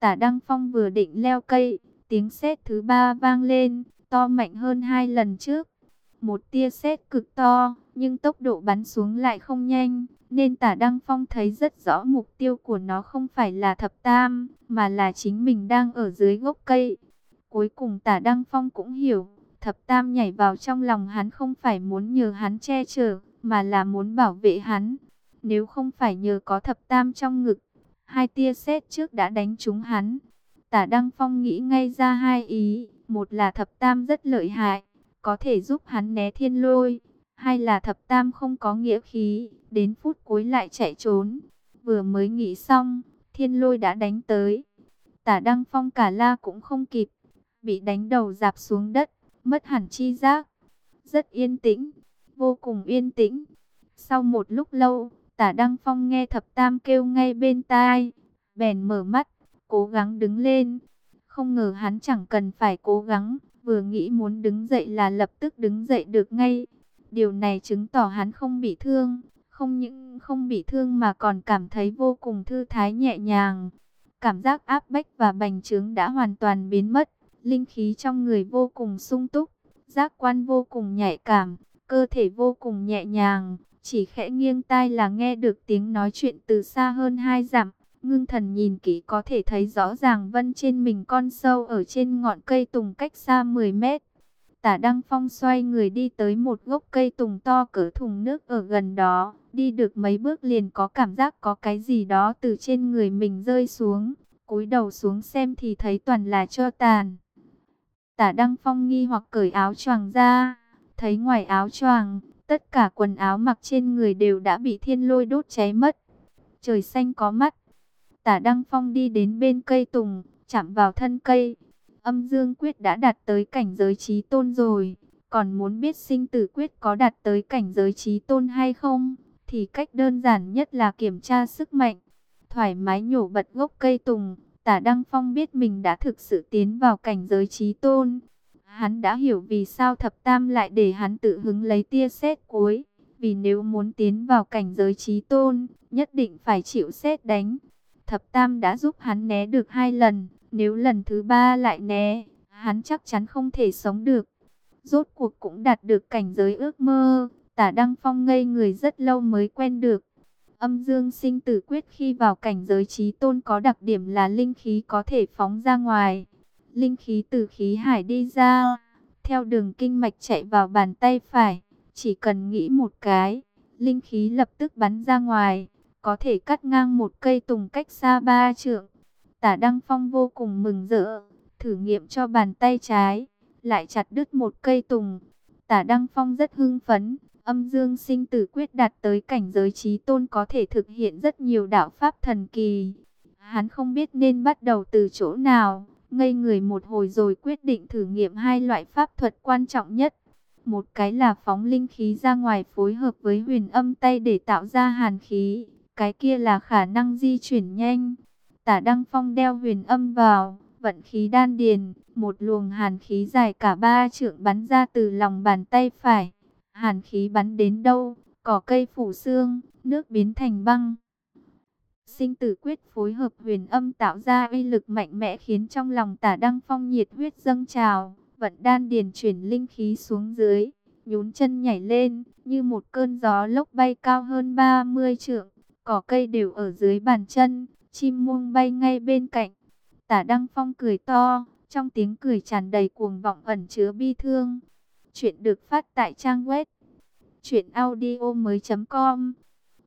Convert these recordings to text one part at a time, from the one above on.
Tả Đăng Phong vừa định leo cây, tiếng sét thứ ba vang lên, to mạnh hơn hai lần trước. Một tia sét cực to, nhưng tốc độ bắn xuống lại không nhanh, nên tả Đăng Phong thấy rất rõ mục tiêu của nó không phải là thập tam, mà là chính mình đang ở dưới gốc cây. Cuối cùng tả Đăng Phong cũng hiểu, thập tam nhảy vào trong lòng hắn không phải muốn nhờ hắn che chở, mà là muốn bảo vệ hắn. Nếu không phải nhờ có thập tam trong ngực, hai tia sét trước đã đánh trúng hắn. Tả Đăng Phong nghĩ ngay ra hai ý, một là thập tam rất lợi hại, có thể giúp hắn né thiên lôi, hai là thập tam không có nghĩa khí, đến phút cuối lại chạy trốn. Vừa mới nghĩ xong, thiên lôi đã đánh tới. Tả Đăng Phong cả la cũng không kịp, bị đánh đầu dạp xuống đất, mất hẳn chi giác. Rất yên tĩnh, vô cùng yên tĩnh. Sau một lúc lâu, tả Đăng Phong nghe thập tam kêu ngay bên tai, bèn mở mắt, cố gắng đứng lên. Không ngờ hắn chẳng cần phải cố gắng, vừa nghĩ muốn đứng dậy là lập tức đứng dậy được ngay. Điều này chứng tỏ hắn không bị thương, không những không bị thương mà còn cảm thấy vô cùng thư thái nhẹ nhàng. Cảm giác áp bách và bành trướng đã hoàn toàn biến mất, linh khí trong người vô cùng sung túc, giác quan vô cùng nhạy cảm, cơ thể vô cùng nhẹ nhàng, chỉ khẽ nghiêng tai là nghe được tiếng nói chuyện từ xa hơn hai dặm. Ngưng thần nhìn kỹ có thể thấy rõ ràng vân trên mình con sâu ở trên ngọn cây tùng cách xa 10 mét. Tả Đăng Phong xoay người đi tới một gốc cây tùng to cỡ thùng nước ở gần đó. Đi được mấy bước liền có cảm giác có cái gì đó từ trên người mình rơi xuống. cúi đầu xuống xem thì thấy toàn là cho tàn. Tả Đăng Phong nghi hoặc cởi áo choàng ra. Thấy ngoài áo choàng, tất cả quần áo mặc trên người đều đã bị thiên lôi đốt cháy mất. Trời xanh có mắt. Tả Đăng Phong đi đến bên cây tùng, chạm vào thân cây. Âm dương quyết đã đạt tới cảnh giới trí tôn rồi. Còn muốn biết sinh tử quyết có đạt tới cảnh giới trí tôn hay không? Thì cách đơn giản nhất là kiểm tra sức mạnh. Thoải mái nhổ bật gốc cây tùng. Tả Đăng Phong biết mình đã thực sự tiến vào cảnh giới trí tôn. Hắn đã hiểu vì sao thập tam lại để hắn tự hứng lấy tia sét cuối. Vì nếu muốn tiến vào cảnh giới trí tôn, nhất định phải chịu sét đánh. Thập tam đã giúp hắn né được hai lần. Nếu lần thứ ba lại né, hắn chắc chắn không thể sống được. Rốt cuộc cũng đạt được cảnh giới ước mơ. Tả Đăng Phong ngây người rất lâu mới quen được. Âm dương sinh tử quyết khi vào cảnh giới trí tôn có đặc điểm là linh khí có thể phóng ra ngoài. Linh khí từ khí hải đi ra, theo đường kinh mạch chạy vào bàn tay phải. Chỉ cần nghĩ một cái, linh khí lập tức bắn ra ngoài, có thể cắt ngang một cây tùng cách xa ba trượng. Tả Đăng Phong vô cùng mừng rỡ, thử nghiệm cho bàn tay trái, lại chặt đứt một cây tùng. Tả Đăng Phong rất hưng phấn, âm dương sinh tử quyết đạt tới cảnh giới trí tôn có thể thực hiện rất nhiều đạo pháp thần kỳ. Hắn không biết nên bắt đầu từ chỗ nào, ngây người một hồi rồi quyết định thử nghiệm hai loại pháp thuật quan trọng nhất. Một cái là phóng linh khí ra ngoài phối hợp với huyền âm tay để tạo ra hàn khí, cái kia là khả năng di chuyển nhanh. Tả Đăng Phong đeo huyền âm vào, vận khí đan điền, một luồng hàn khí dài cả ba trượng bắn ra từ lòng bàn tay phải. Hàn khí bắn đến đâu, cỏ cây phủ xương, nước biến thành băng. Sinh tử quyết phối hợp huyền âm tạo ra uy lực mạnh mẽ khiến trong lòng tả Đăng Phong nhiệt huyết dâng trào, vận đan điền chuyển linh khí xuống dưới, nhún chân nhảy lên, như một cơn gió lốc bay cao hơn 30 trượng, cỏ cây đều ở dưới bàn chân, chim muông bay ngay bên cạnh. Tả Đăng Phong cười to, trong tiếng cười tràn đầy cuồng vọng ẩn chứa bi thương. Chuyện được phát tại trang web truyệnaudiomoi.com.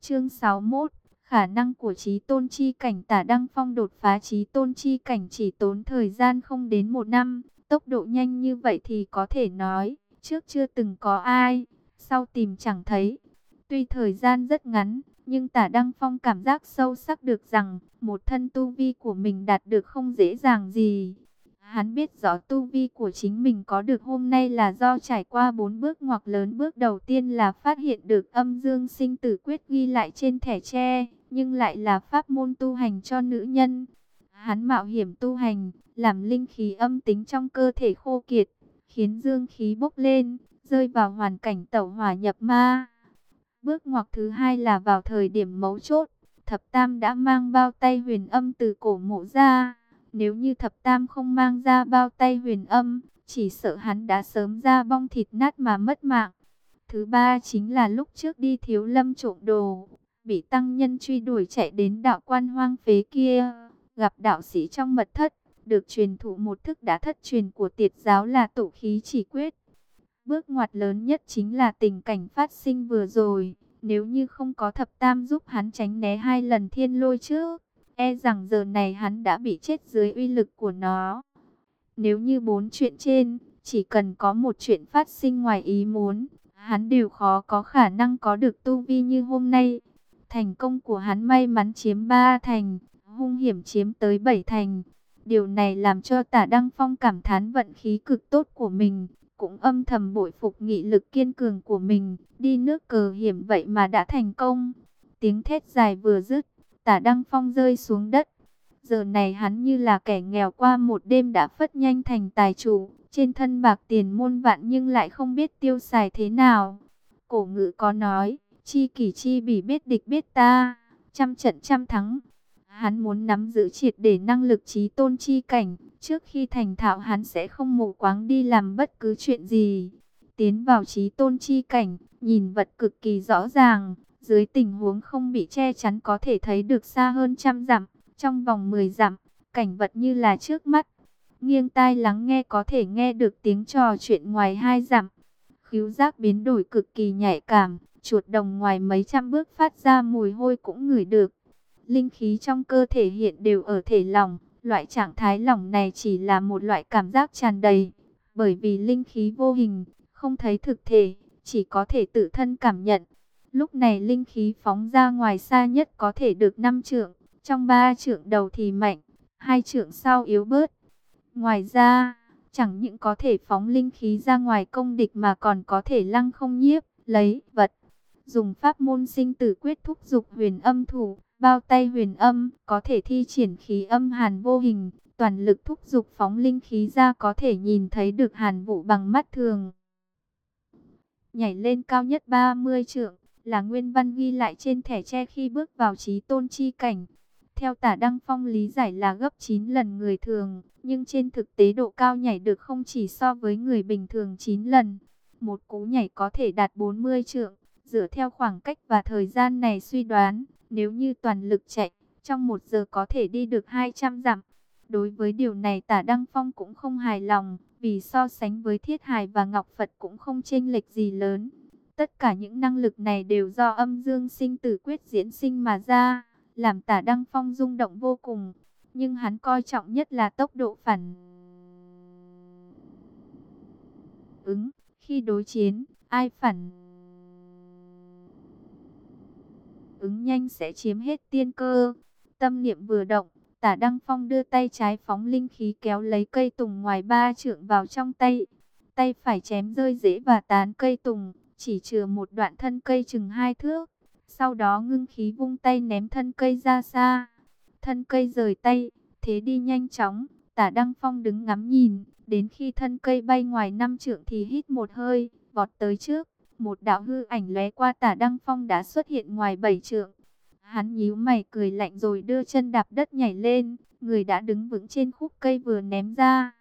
Chương 61, khả năng của trí tôn chi cảnh Tả Đăng Phong đột phá trí tôn chi cảnh chỉ tốn thời gian không đến một năm, tốc độ nhanh như vậy thì có thể nói, trước chưa từng có ai, sau tìm chẳng thấy. Tuy thời gian rất ngắn, nhưng tả Đăng Phong cảm giác sâu sắc được rằng, một thân tu vi của mình đạt được không dễ dàng gì. Hắn biết rõ tu vi của chính mình có được hôm nay là do trải qua bốn bước ngoặc lớn. Bước đầu tiên là phát hiện được âm dương sinh tử quyết ghi lại trên thẻ tre, nhưng lại là pháp môn tu hành cho nữ nhân. Hắn mạo hiểm tu hành, làm linh khí âm tính trong cơ thể khô kiệt, khiến dương khí bốc lên, rơi vào hoàn cảnh tẩu hỏa nhập ma. Bước ngoặc thứ hai là vào thời điểm mấu chốt, thập tam đã mang bao tay huyền âm từ cổ mộ ra. Nếu như thập tam không mang ra bao tay huyền âm, chỉ sợ hắn đã sớm ra bong thịt nát mà mất mạng. Thứ ba chính là lúc trước đi thiếu lâm trộm đồ, bị tăng nhân truy đuổi chạy đến đạo quan hoang phế kia, gặp đạo sĩ trong mật thất, được truyền thụ một thức đã thất truyền của tiệt giáo là tổ khí chỉ quyết. Bước ngoặt lớn nhất chính là tình cảnh phát sinh vừa rồi, nếu như không có thập tam giúp hắn tránh né hai lần thiên lôi trước, e rằng giờ này hắn đã bị chết dưới uy lực của nó. Nếu như bốn chuyện trên, chỉ cần có một chuyện phát sinh ngoài ý muốn, hắn đều khó có khả năng có được tu vi như hôm nay. Thành công của hắn may mắn chiếm ba thành, hung hiểm chiếm tới bảy thành. Điều này làm cho tả Đăng Phong cảm thán vận khí cực tốt của mình, cũng âm thầm bội phục nghị lực kiên cường của mình, đi nước cờ hiểm vậy mà đã thành công. Tiếng thét dài vừa dứt, tả Đăng Phong rơi xuống đất. Giờ này hắn như là kẻ nghèo qua một đêm đã phất nhanh thành tài chủ, trên thân bạc tiền muôn vạn nhưng lại không biết tiêu xài thế nào. Cổ ngữ có nói, chi kỷ chi bỉ biết địch biết ta, trăm trận trăm thắng. Hắn muốn nắm giữ triệt để năng lực trí tôn chi cảnh, trước khi thành thạo hắn sẽ không mù quáng đi làm bất cứ chuyện gì. Tiến vào trí tôn chi cảnh, nhìn vật cực kỳ rõ ràng, dưới tình huống không bị che chắn có thể thấy được xa hơn trăm dặm, trong vòng 10 dặm, cảnh vật như là trước mắt. Nghiêng tai lắng nghe có thể nghe được tiếng trò chuyện ngoài hai dặm. Khứu giác biến đổi cực kỳ nhạy cảm, chuột đồng ngoài mấy trăm bước phát ra mùi hôi cũng ngửi được. Linh khí trong cơ thể hiện đều ở thể lòng loại trạng thái lòng này chỉ là một loại cảm giác tràn đầy, bởi vì linh khí vô hình, không thấy thực thể, chỉ có thể tự thân cảm nhận. Lúc này linh khí phóng ra ngoài xa nhất có thể được 5 trượng, trong ba trượng đầu thì mạnh, hai trượng sau yếu bớt. Ngoài ra, chẳng những có thể phóng linh khí ra ngoài công địch mà còn có thể lăng không nhiếp, lấy vật. Dùng pháp môn sinh tử quyết thúc dục huyền âm thủ, bao tay huyền âm, có thể thi triển khí âm hàn vô hình, toàn lực thúc dục phóng linh khí ra có thể nhìn thấy được hàn vụ bằng mắt thường. Nhảy lên cao nhất 30 trượng, là nguyên văn ghi lại trên thẻ tre khi bước vào trí tôn chi cảnh. Theo tả Đăng Phong lý giải là gấp 9 lần người thường, nhưng trên thực tế độ cao nhảy được không chỉ so với người bình thường 9 lần. Một cú nhảy có thể đạt 40 trượng, dựa theo khoảng cách và thời gian này suy đoán, nếu như toàn lực chạy, trong một giờ có thể đi được 200 dặm. Đối với điều này tả Đăng Phong cũng không hài lòng, vì so sánh với Thiết Hải và Ngọc Phật cũng không chênh lệch gì lớn. Tất cả những năng lực này đều do âm dương sinh tử quyết diễn sinh mà ra, làm tả Đăng Phong rung động vô cùng. Nhưng hắn coi trọng nhất là tốc độ phản ứng. Khi đối chiến, ai phản ứng nhanh sẽ chiếm hết tiên cơ. Tâm niệm vừa động, tả Đăng Phong đưa tay trái phóng linh khí kéo lấy cây tùng ngoài ba trượng vào trong tay. Tay phải chém rơi rễ và tán cây tùng, chỉ chừa một đoạn thân cây chừng hai thước. Sau đó ngưng khí vung tay ném thân cây ra xa. Thân cây rời tay, thế đi nhanh chóng. Tả Đăng Phong đứng ngắm nhìn, đến khi thân cây bay ngoài năm trượng thì hít một hơi, vọt tới trước. Một đạo hư ảnh lóe qua tả Đăng Phong đã xuất hiện ngoài bảy trượng. Hắn nhíu mày cười lạnh rồi đưa chân đạp đất nhảy lên, người đã đứng vững trên khúc cây vừa ném ra.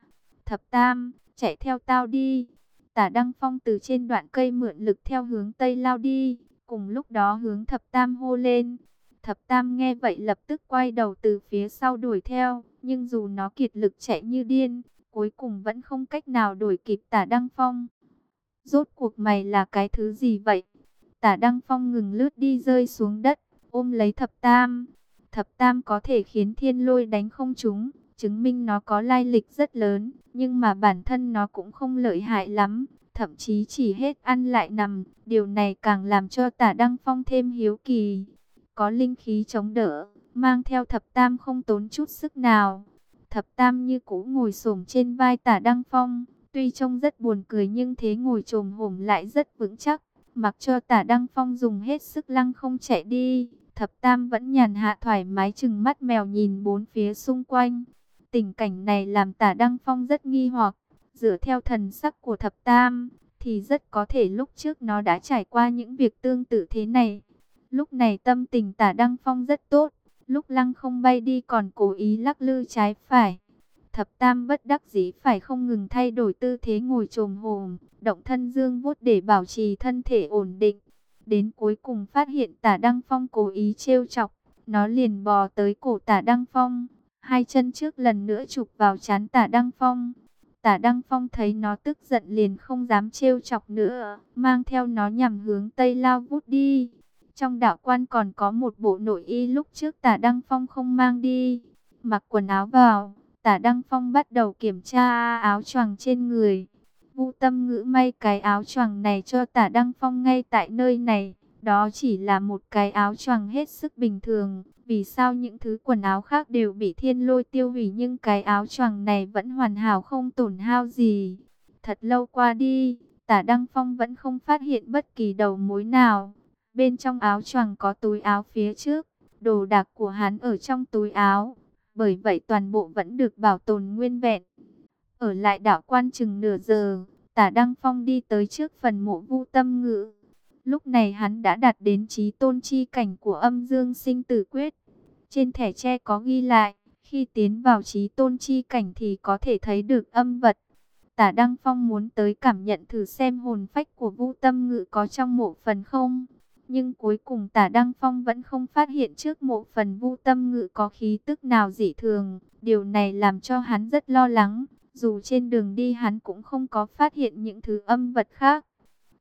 Thập Tam, chạy theo tao đi. Tả Đăng Phong từ trên đoạn cây mượn lực theo hướng Tây lao đi, cùng lúc đó hướng Thập Tam hô lên. Thập Tam nghe vậy lập tức quay đầu từ phía sau đuổi theo, nhưng dù nó kiệt lực chạy như điên, cuối cùng vẫn không cách nào đuổi kịp Tả Đăng Phong. Rốt cuộc mày là cái thứ gì vậy? Tả Đăng Phong ngừng lướt đi rơi xuống đất, ôm lấy Thập Tam. Thập Tam có thể khiến thiên lôi đánh không trúng, chứng minh nó có lai lịch rất lớn, nhưng mà bản thân nó cũng không lợi hại lắm, thậm chí chỉ hết ăn lại nằm. Điều này càng làm cho tả Đăng Phong thêm hiếu kỳ. Có linh khí chống đỡ, mang theo thập tam không tốn chút sức nào. Thập tam như cũ ngồi xổm trên vai tả Đăng Phong, tuy trông rất buồn cười nhưng thế ngồi trồm hổm lại rất vững chắc. Mặc cho tả Đăng Phong dùng hết sức lăng không chạy đi, thập tam vẫn nhàn hạ thoải mái chừng mắt mèo nhìn bốn phía xung quanh. Tình cảnh này làm tả Đăng Phong rất nghi hoặc, dựa theo thần sắc của thập tam, thì rất có thể lúc trước nó đã trải qua những việc tương tự thế này. Lúc này tâm tình tả Đăng Phong rất tốt, lúc lăng không bay đi còn cố ý lắc lư trái phải. Thập tam bất đắc dĩ phải không ngừng thay đổi tư thế ngồi trồm hồm, động thân dương vuốt để bảo trì thân thể ổn định. Đến cuối cùng phát hiện tả Đăng Phong cố ý trêu chọc, nó liền bò tới cổ tả Đăng Phong, hai chân trước lần nữa chụp vào chán tả Đăng Phong. Tả Đăng Phong thấy nó tức giận liền không dám trêu chọc nữa, mang theo nó nhằm hướng Tây lao vút đi. Trong đạo quan còn có một bộ nội y lúc trước tả Đăng Phong không mang đi. Mặc quần áo vào, tả Đăng Phong bắt đầu kiểm tra áo choàng trên người. Vu tâm ngữ may cái áo choàng này cho tả Đăng Phong ngay tại nơi này. Đó chỉ là một cái áo choàng hết sức bình thường. Vì sao những thứ quần áo khác đều bị thiên lôi tiêu hủy nhưng cái áo choàng này vẫn hoàn hảo không tổn hao gì. Thật lâu qua đi, tả Đăng Phong vẫn không phát hiện bất kỳ đầu mối nào. Bên trong áo choàng có túi áo phía trước, đồ đạc của hắn ở trong túi áo. Bởi vậy toàn bộ vẫn được bảo tồn nguyên vẹn. Ở lại đảo quan chừng nửa giờ, tả Đăng Phong đi tới trước phần mộ vu tâm ngữ. Lúc này hắn đã đạt đến trí tôn chi cảnh của âm dương sinh tử quyết. Trên thẻ tre có ghi lại, khi tiến vào trí tôn chi cảnh thì có thể thấy được âm vật. Tả Đăng Phong muốn tới cảm nhận thử xem hồn phách của vũ Tâm Ngự có trong mộ phần không. Nhưng cuối cùng Tả Đăng Phong vẫn không phát hiện trước mộ phần vũ Tâm Ngự có khí tức nào dị thường. Điều này làm cho hắn rất lo lắng. Dù trên đường đi hắn cũng không có phát hiện những thứ âm vật khác.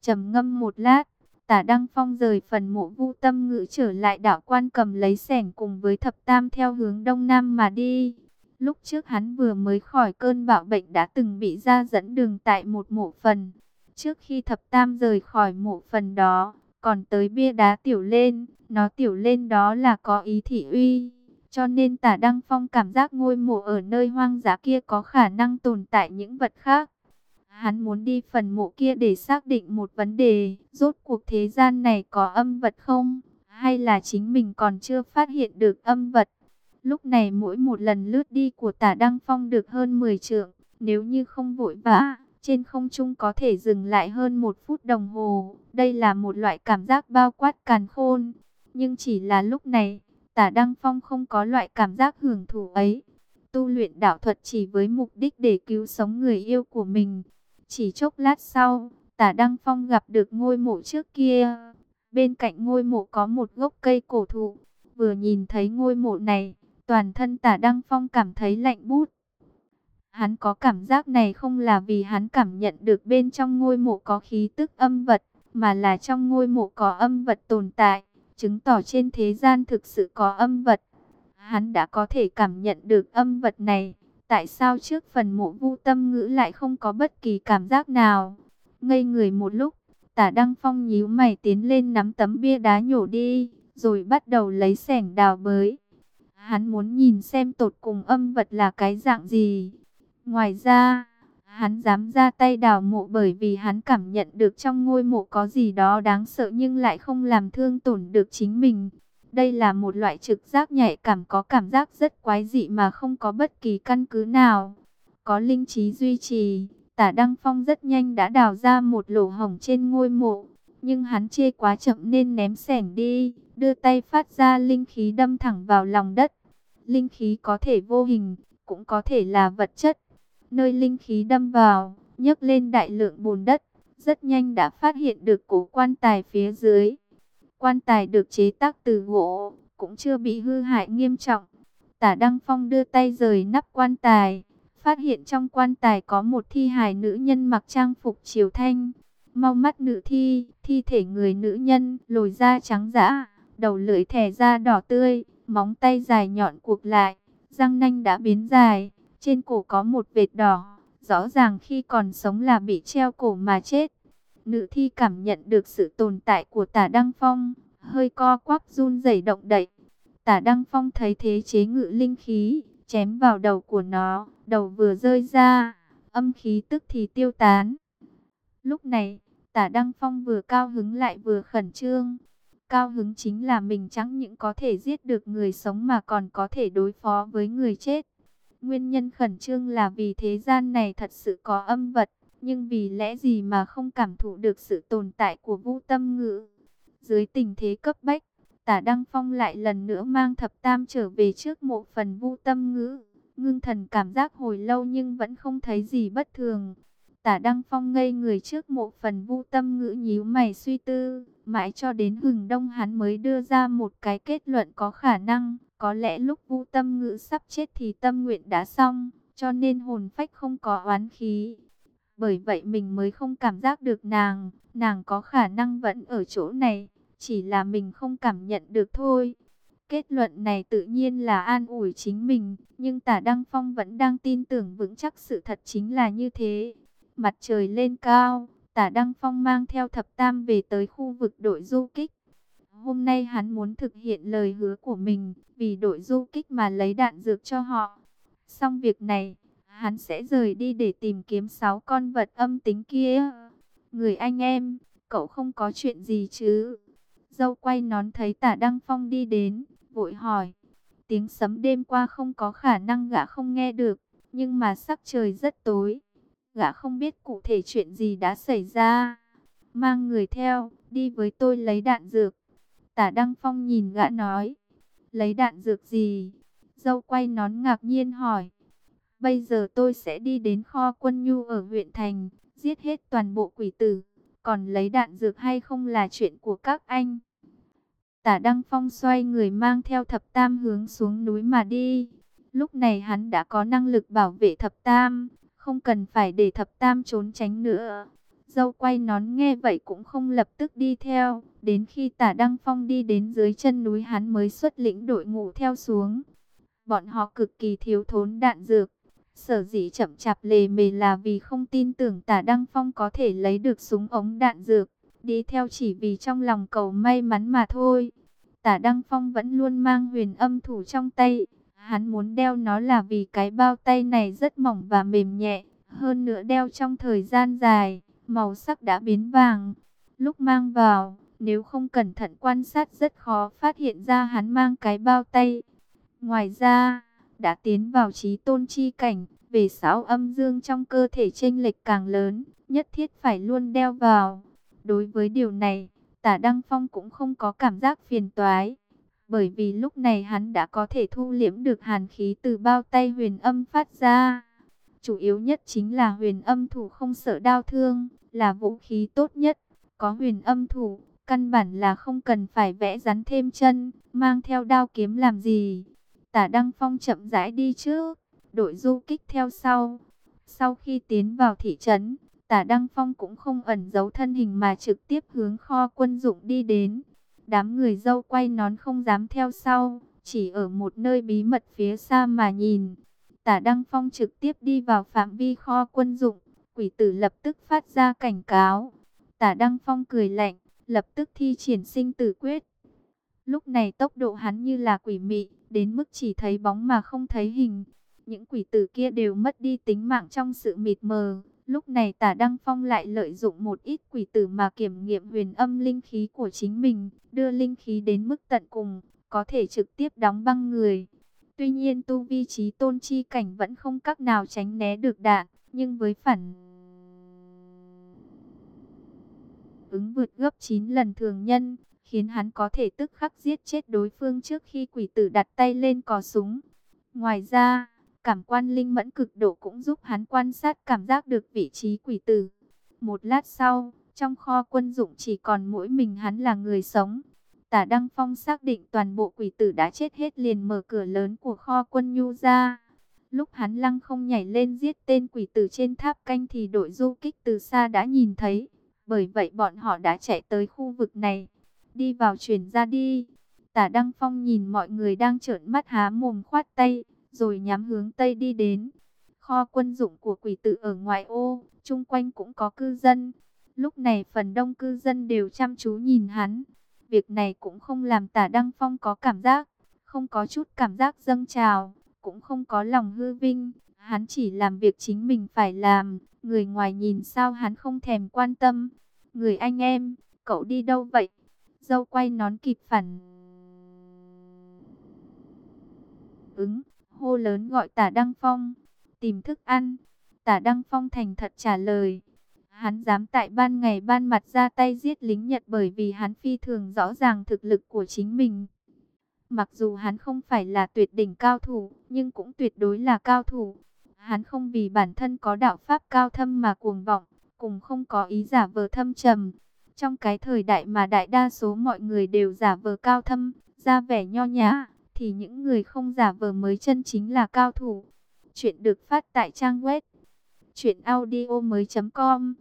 trầm ngâm một lát, Tả Đăng Phong rời phần mộ vu tâm ngữ trở lại đảo quan cầm lấy sẻng cùng với thập tam theo hướng đông nam mà đi. Lúc trước hắn vừa mới khỏi cơn bạo bệnh đã từng bị ra dẫn đường tại một mộ phần. Trước khi thập tam rời khỏi mộ phần đó, còn tới bia đá tiểu lên, nó tiểu lên đó là có ý thị uy. Cho nên tả Đăng Phong cảm giác ngôi mộ ở nơi hoang dã kia có khả năng tồn tại những vật khác. Hắn muốn đi phần mộ kia để xác định một vấn đề, rốt cuộc thế gian này có âm vật không? Hay là chính mình còn chưa phát hiện được âm vật? Lúc này mỗi một lần lướt đi của tả Đăng Phong được hơn 10 trượng, nếu như không vội vã, trên không trung có thể dừng lại hơn một phút đồng hồ. Đây là một loại cảm giác bao quát càn khôn, nhưng chỉ là lúc này, tả Đăng Phong không có loại cảm giác hưởng thụ ấy. Tu luyện đạo thuật chỉ với mục đích để cứu sống người yêu của mình. Chỉ chốc lát sau, tả Đăng Phong gặp được ngôi mộ trước kia. Bên cạnh ngôi mộ có một gốc cây cổ thụ. Vừa nhìn thấy ngôi mộ này, toàn thân tả Đăng Phong cảm thấy lạnh bút. Hắn có cảm giác này không là vì hắn cảm nhận được bên trong ngôi mộ có khí tức âm vật, mà là trong ngôi mộ có âm vật tồn tại, chứng tỏ trên thế gian thực sự có âm vật. Hắn đã có thể cảm nhận được âm vật này, Tại sao trước phần mộ vu tâm ngữ lại không có bất kỳ cảm giác nào? Ngây người một lúc, tả Đăng Phong nhíu mày tiến lên nắm tấm bia đá nhổ đi, rồi bắt đầu lấy sẻng đào bới. Hắn muốn nhìn xem tột cùng âm vật là cái dạng gì. Ngoài ra, hắn dám ra tay đào mộ bởi vì hắn cảm nhận được trong ngôi mộ có gì đó đáng sợ nhưng lại không làm thương tổn được chính mình. Đây là một loại trực giác nhạy cảm có cảm giác rất quái dị mà không có bất kỳ căn cứ nào. Có linh trí duy trì, tả Đăng Phong rất nhanh đã đào ra một lỗ hổng trên ngôi mộ. Nhưng hắn chê quá chậm nên ném sẻng đi, đưa tay phát ra linh khí đâm thẳng vào lòng đất. Linh khí có thể vô hình, cũng có thể là vật chất. Nơi linh khí đâm vào, nhấc lên đại lượng bùn đất, rất nhanh đã phát hiện được cổ quan tài phía dưới. Quan tài được chế tác từ gỗ, cũng chưa bị hư hại nghiêm trọng. Tả Đăng Phong đưa tay rời nắp quan tài, phát hiện trong quan tài có một thi hài nữ nhân mặc trang phục triều thanh. Mau mắt nữ thi, thi thể người nữ nhân, lồi da trắng dã, đầu lưỡi thẻ da đỏ tươi, móng tay dài nhọn cuộc lại, răng nanh đã biến dài, trên cổ có một vệt đỏ, rõ ràng khi còn sống là bị treo cổ mà chết. Nữ thi cảm nhận được sự tồn tại của tả Đăng Phong, hơi co quắp run rẩy động đậy. Tả Đăng Phong thấy thế chế ngự linh khí, chém vào đầu của nó, đầu vừa rơi ra, âm khí tức thì tiêu tán. Lúc này, tả Đăng Phong vừa cao hứng lại vừa khẩn trương. Cao hứng chính là mình chẳng những có thể giết được người sống mà còn có thể đối phó với người chết. Nguyên nhân khẩn trương là vì thế gian này thật sự có âm vật. Nhưng vì lẽ gì mà không cảm thụ được sự tồn tại của vũ tâm ngữ? Dưới tình thế cấp bách, Tả Đăng Phong lại lần nữa mang thập tam trở về trước mộ phần vu tâm ngữ. Ngưng thần cảm giác hồi lâu nhưng vẫn không thấy gì bất thường. Tả Đăng Phong ngây người trước mộ phần vu tâm ngữ nhíu mày suy tư. Mãi cho đến hừng đông hắn mới đưa ra một cái kết luận có khả năng. Có lẽ lúc vu tâm ngữ sắp chết thì tâm nguyện đã xong. Cho nên hồn phách không có oán khí. Bởi vậy mình mới không cảm giác được nàng. Nàng có khả năng vẫn ở chỗ này. Chỉ là mình không cảm nhận được thôi. Kết luận này tự nhiên là an ủi chính mình, nhưng tả Đăng Phong vẫn đang tin tưởng vững chắc sự thật chính là như thế. Mặt trời lên cao, tả Đăng Phong mang theo thập tam về tới khu vực đội du kích. Hôm nay hắn muốn thực hiện lời hứa của mình, vì đội du kích mà lấy đạn dược cho họ. Xong việc này, hắn sẽ rời đi để tìm kiếm sáu con vật âm tính kia. Người anh em, cậu không có chuyện gì chứ? Dâu quay nón thấy tả Đăng Phong đi đến, vội hỏi. Tiếng sấm đêm qua không có khả năng gã không nghe được, nhưng mà sắc trời rất tối. Gã không biết cụ thể chuyện gì đã xảy ra. Mang người theo, đi với tôi lấy đạn dược. Tả Đăng Phong nhìn gã nói. Lấy đạn dược gì? Dâu quay nón ngạc nhiên hỏi. Bây giờ tôi sẽ đi đến kho quân nhu ở huyện thành, giết hết toàn bộ quỷ tử. Còn lấy đạn dược hay không là chuyện của các anh. Tả Đăng Phong xoay người mang theo thập tam hướng xuống núi mà đi. Lúc này hắn đã có năng lực bảo vệ thập tam, không cần phải để thập tam trốn tránh nữa. Dâu quay nón nghe vậy cũng không lập tức đi theo, đến khi tả Đăng Phong đi đến dưới chân núi hắn mới xuất lĩnh đội ngũ theo xuống. Bọn họ cực kỳ thiếu thốn đạn dược, sở dĩ chậm chạp lề mề là vì không tin tưởng tả Đăng Phong có thể lấy được súng ống đạn dược, đi theo chỉ vì trong lòng cầu may mắn mà thôi. Tả Đăng Phong vẫn luôn mang huyền âm thủ trong tay. Hắn muốn đeo nó là vì cái bao tay này rất mỏng và mềm nhẹ. Hơn nữa đeo trong thời gian dài, màu sắc đã biến vàng. Lúc mang vào, nếu không cẩn thận quan sát rất khó phát hiện ra hắn mang cái bao tay. Ngoài ra, đã tiến vào trí tôn chi cảnh, về sáu âm dương trong cơ thể chênh lệch càng lớn, nhất thiết phải luôn đeo vào. Đối với điều này, Tả Đăng Phong cũng không có cảm giác phiền toái, bởi vì lúc này hắn đã có thể thu liễm được hàn khí từ bao tay huyền âm phát ra. Chủ yếu nhất chính là huyền âm thủ không sợ đau thương, là vũ khí tốt nhất. Có huyền âm thủ, căn bản là không cần phải vẽ rắn thêm chân, mang theo đao kiếm làm gì. Tả Đăng Phong chậm rãi đi trước, đội du kích theo sau. Sau khi tiến vào thị trấn, Tả Đăng Phong cũng không ẩn giấu thân hình mà trực tiếp hướng kho quân dụng đi đến. Đám người dâu quay nón không dám theo sau, chỉ ở một nơi bí mật phía xa mà nhìn. Tả Đăng Phong trực tiếp đi vào phạm vi kho quân dụng, quỷ tử lập tức phát ra cảnh cáo. Tả Đăng Phong cười lạnh, lập tức thi triển sinh tử quyết. Lúc này tốc độ hắn như là quỷ mị, đến mức chỉ thấy bóng mà không thấy hình. Những quỷ tử kia đều mất đi tính mạng trong sự mịt mờ, Lúc này tả Đăng Phong lại lợi dụng một ít quỷ tử mà kiểm nghiệm huyền âm linh khí của chính mình, đưa linh khí đến mức tận cùng, có thể trực tiếp đóng băng người. Tuy nhiên tu vi trí tôn chi cảnh vẫn không cách nào tránh né được đạn, nhưng với phản ứng vượt gấp 9 lần thường nhân, khiến hắn có thể tức khắc giết chết đối phương trước khi quỷ tử đặt tay lên cò súng. Ngoài ra, Cảm quan linh mẫn cực độ cũng giúp hắn quan sát cảm giác được vị trí quỷ tử. Một lát sau, trong kho quân dụng chỉ còn mỗi mình hắn là người sống. Tả Đăng Phong xác định toàn bộ quỷ tử đã chết hết liền mở cửa lớn của kho quân nhu ra. Lúc hắn lăng không nhảy lên giết tên quỷ tử trên tháp canh thì đội du kích từ xa đã nhìn thấy. Bởi vậy bọn họ đã chạy tới khu vực này. Đi vào chuyển ra đi. Tả Đăng Phong nhìn mọi người đang trợn mắt há mồm khoát tay rồi nhắm hướng Tây đi đến. Kho quân dụng của quỷ tự ở ngoại ô, chung quanh cũng có cư dân. Lúc này phần đông cư dân đều chăm chú nhìn hắn. Việc này cũng không làm tả Đăng Phong có cảm giác, không có chút cảm giác dâng trào, cũng không có lòng hư vinh. Hắn chỉ làm việc chính mình phải làm, người ngoài nhìn sao hắn không thèm quan tâm. Người anh em, cậu đi đâu vậy? Dâu quay nón kịp phản. Ứng, hô lớn gọi tả Đăng Phong, tìm thức ăn. Tả Đăng Phong thành thật trả lời. Hắn dám tại ban ngày ban mặt ra tay giết lính Nhật bởi vì hắn phi thường rõ ràng thực lực của chính mình. Mặc dù hắn không phải là tuyệt đỉnh cao thủ, nhưng cũng tuyệt đối là cao thủ. Hắn không vì bản thân có đạo pháp cao thâm mà cuồng vọng, cùng không có ý giả vờ thâm trầm. Trong cái thời đại mà đại đa số mọi người đều giả vờ cao thâm, ra vẻ nho nhã, thì những người không giả vờ mới chân chính là cao thủ. Chuyện được phát tại trang web truyệnaudiomoi.com.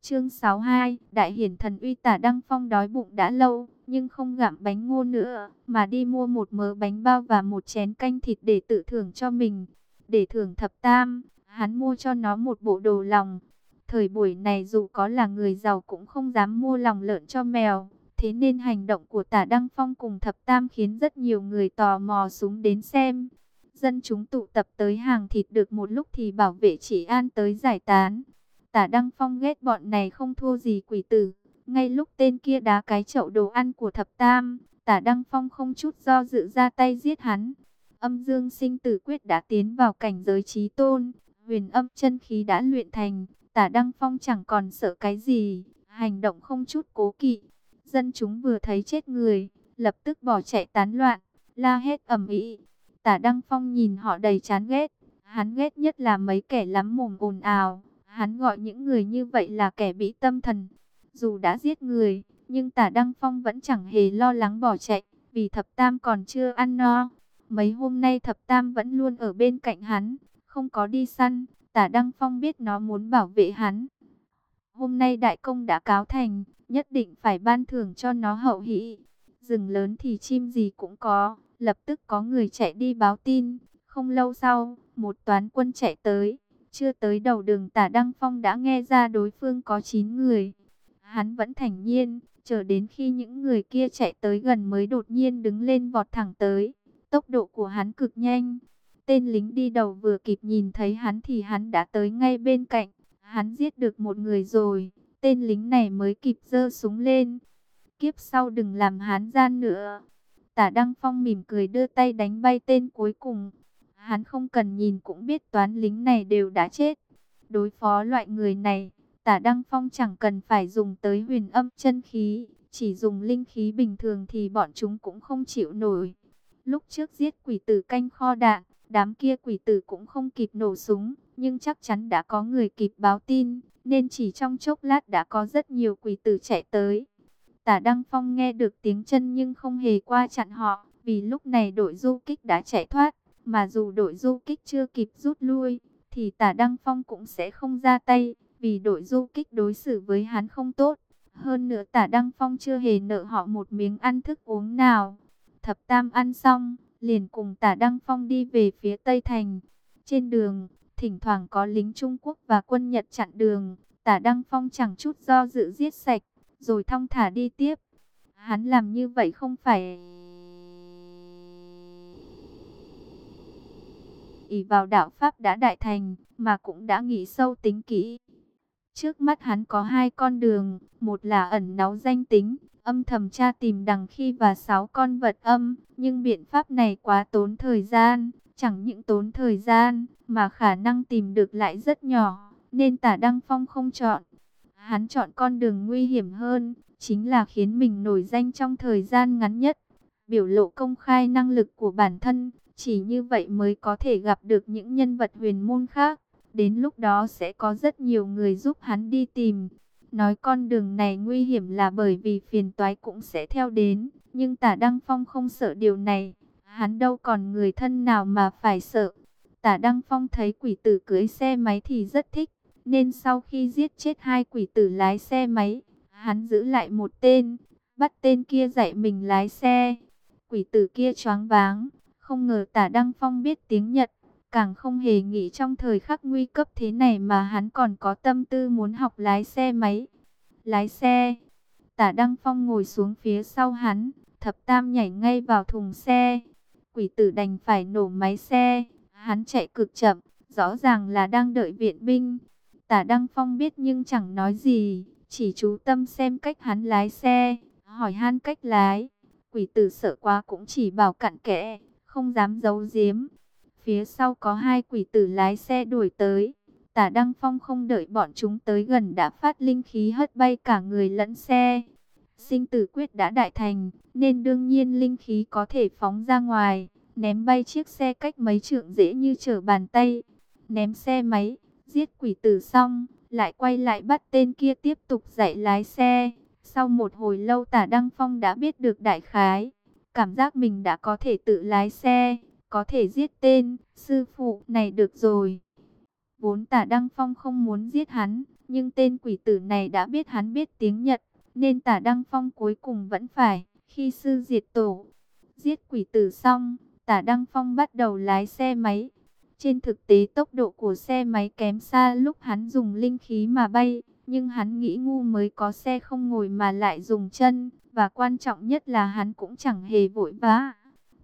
Chương 62, Đại hiển thần uy Tả Đăng Phong đói bụng đã lâu, nhưng không gặm bánh ngô nữa, mà đi mua một mớ bánh bao và một chén canh thịt để tự thưởng cho mình. Để thưởng thập tam, hắn mua cho nó một bộ đồ lòng. Thời buổi này dù có là người giàu cũng không dám mua lòng lợn cho mèo. Thế nên hành động của tả Đăng Phong cùng thập tam khiến rất nhiều người tò mò súng đến xem. Dân chúng tụ tập tới hàng thịt được một lúc thì bảo vệ chỉ an tới giải tán. Tả Đăng Phong ghét bọn này không thua gì quỷ tử. Ngay lúc tên kia đá cái chậu đồ ăn của thập tam, tả Đăng Phong không chút do dự ra tay giết hắn. Âm dương sinh tử quyết đã tiến vào cảnh giới trí tôn, huyền âm chân khí đã luyện thành, tả Đăng Phong chẳng còn sợ cái gì, hành động không chút cố kỵ. Dân chúng vừa thấy chết người, lập tức bỏ chạy tán loạn, la hét ầm ĩ. Tả Đăng Phong nhìn họ đầy chán ghét, hắn ghét nhất là mấy kẻ lắm mồm ồn ào, hắn gọi những người như vậy là kẻ bị tâm thần. Dù đã giết người, nhưng Tả Đăng Phong vẫn chẳng hề lo lắng bỏ chạy, vì Thập Tam còn chưa ăn no. Mấy hôm nay Thập Tam vẫn luôn ở bên cạnh hắn, không có đi săn, Tả Đăng Phong biết nó muốn bảo vệ hắn. Hôm nay đại công đã cáo thành, nhất định phải ban thưởng cho nó hậu hỷ. Rừng lớn thì chim gì cũng có, lập tức có người chạy đi báo tin. Không lâu sau, một toán quân chạy tới, chưa tới đầu đường tả Đăng Phong đã nghe ra đối phương có 9 người. Hắn vẫn thành nhiên, chờ đến khi những người kia chạy tới gần mới đột nhiên đứng lên vọt thẳng tới. Tốc độ của hắn cực nhanh. Tên lính đi đầu vừa kịp nhìn thấy hắn thì hắn đã tới ngay bên cạnh. Hắn giết được một người rồi, tên lính này mới kịp giơ súng lên. Kiếp sau đừng làm hắn gian nữa. Tả Đăng Phong mỉm cười đưa tay đánh bay tên cuối cùng. Hắn không cần nhìn cũng biết toán lính này đều đã chết. Đối phó loại người này, tả Đăng Phong chẳng cần phải dùng tới huyền âm chân khí. Chỉ dùng linh khí bình thường thì bọn chúng cũng không chịu nổi. Lúc trước giết quỷ tử canh kho đạn, đám kia quỷ tử cũng không kịp nổ súng. Nhưng chắc chắn đã có người kịp báo tin, nên chỉ trong chốc lát đã có rất nhiều quỷ tử chạy tới. Tả Đăng Phong nghe được tiếng chân nhưng không hề qua chặn họ, vì lúc này đội du kích đã chạy thoát. Mà dù đội du kích chưa kịp rút lui, thì tả Đăng Phong cũng sẽ không ra tay, vì đội du kích đối xử với hắn không tốt. Hơn nữa tả Đăng Phong chưa hề nợ họ một miếng ăn thức uống nào. Thập Tam ăn xong, liền cùng tả Đăng Phong đi về phía Tây Thành. Trên đường, thỉnh thoảng có lính Trung Quốc và quân Nhật chặn đường. Tả Đăng Phong chẳng chút do dự giết sạch, rồi thong thả đi tiếp. Hắn làm như vậy không phải... ỷ vào đạo Pháp đã đại thành, mà cũng đã nghĩ sâu tính kỹ. Trước mắt hắn có hai con đường, một là ẩn náu danh tính, âm thầm tra tìm đằng khi và sáu con vật âm, nhưng biện pháp này quá tốn thời gian, chẳng những tốn thời gian, mà khả năng tìm được lại rất nhỏ, nên tả Đăng Phong không chọn. Hắn chọn con đường nguy hiểm hơn, chính là khiến mình nổi danh trong thời gian ngắn nhất, biểu lộ công khai năng lực của bản thân, chỉ như vậy mới có thể gặp được những nhân vật huyền môn khác. Đến lúc đó sẽ có rất nhiều người giúp hắn đi tìm. Nói con đường này nguy hiểm là bởi vì phiền toái cũng sẽ theo đến. Nhưng tả Đăng Phong không sợ điều này. Hắn đâu còn người thân nào mà phải sợ. Tả Đăng Phong thấy quỷ tử cưới xe máy thì rất thích. Nên sau khi giết chết hai quỷ tử lái xe máy, hắn giữ lại một tên, bắt tên kia dạy mình lái xe. Quỷ tử kia choáng váng, không ngờ tả Đăng Phong biết tiếng Nhật, càng không hề nghĩ trong thời khắc nguy cấp thế này mà hắn còn có tâm tư muốn học lái xe máy. Lái xe, tả Đăng Phong ngồi xuống phía sau hắn, thập tam nhảy ngay vào thùng xe. Quỷ tử đành phải nổ máy xe, hắn chạy cực chậm, rõ ràng là đang đợi viện binh. Tả Đăng Phong biết nhưng chẳng nói gì, chỉ chú tâm xem cách hắn lái xe, hỏi han cách lái. Quỷ tử sợ quá cũng chỉ bảo cặn kẽ, không dám giấu giếm. Phía sau có hai quỷ tử lái xe đuổi tới. Tả Đăng Phong không đợi bọn chúng tới gần đã phát linh khí hất bay cả người lẫn xe. Sinh tử quyết đã đại thành, nên đương nhiên linh khí có thể phóng ra ngoài, ném bay chiếc xe cách mấy trượng dễ như trở bàn tay. Ném xe máy, giết quỷ tử xong, lại quay lại bắt tên kia tiếp tục dạy lái xe. Sau một hồi lâu tả Đăng Phong đã biết được đại khái, cảm giác mình đã có thể tự lái xe, có thể giết tên, sư phụ này được rồi. Vốn tả Đăng Phong không muốn giết hắn, nhưng tên quỷ tử này đã biết hắn biết tiếng Nhật, nên tả Đăng Phong cuối cùng vẫn phải, khi sư diệt tổ. Giết quỷ tử xong, tả Đăng Phong bắt đầu lái xe máy. Trên thực tế tốc độ của xe máy kém xa lúc hắn dùng linh khí mà bay, nhưng hắn nghĩ ngu mới có xe không ngồi mà lại dùng chân, và quan trọng nhất là hắn cũng chẳng hề vội vã.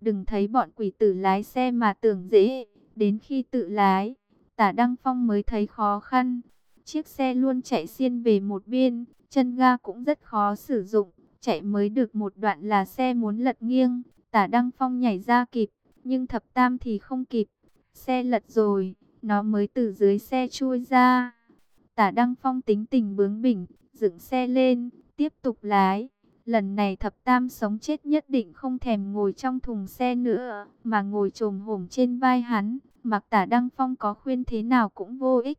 Đừng thấy bọn quỷ tử lái xe mà tưởng dễ, đến khi tự lái, tả Đăng Phong mới thấy khó khăn. Chiếc xe luôn chạy xiên về một biên, chân ga cũng rất khó sử dụng, chạy mới được một đoạn là xe muốn lật nghiêng, tả Đăng Phong nhảy ra kịp, nhưng thập tam thì không kịp, xe lật rồi, nó mới từ dưới xe chui ra. Tả Đăng Phong tính tình bướng bỉnh, dựng xe lên, tiếp tục lái. Lần này thập tam sống chết nhất định không thèm ngồi trong thùng xe nữa, mà ngồi trồm hổm trên vai hắn, mặc tả Đăng Phong có khuyên thế nào cũng vô ích.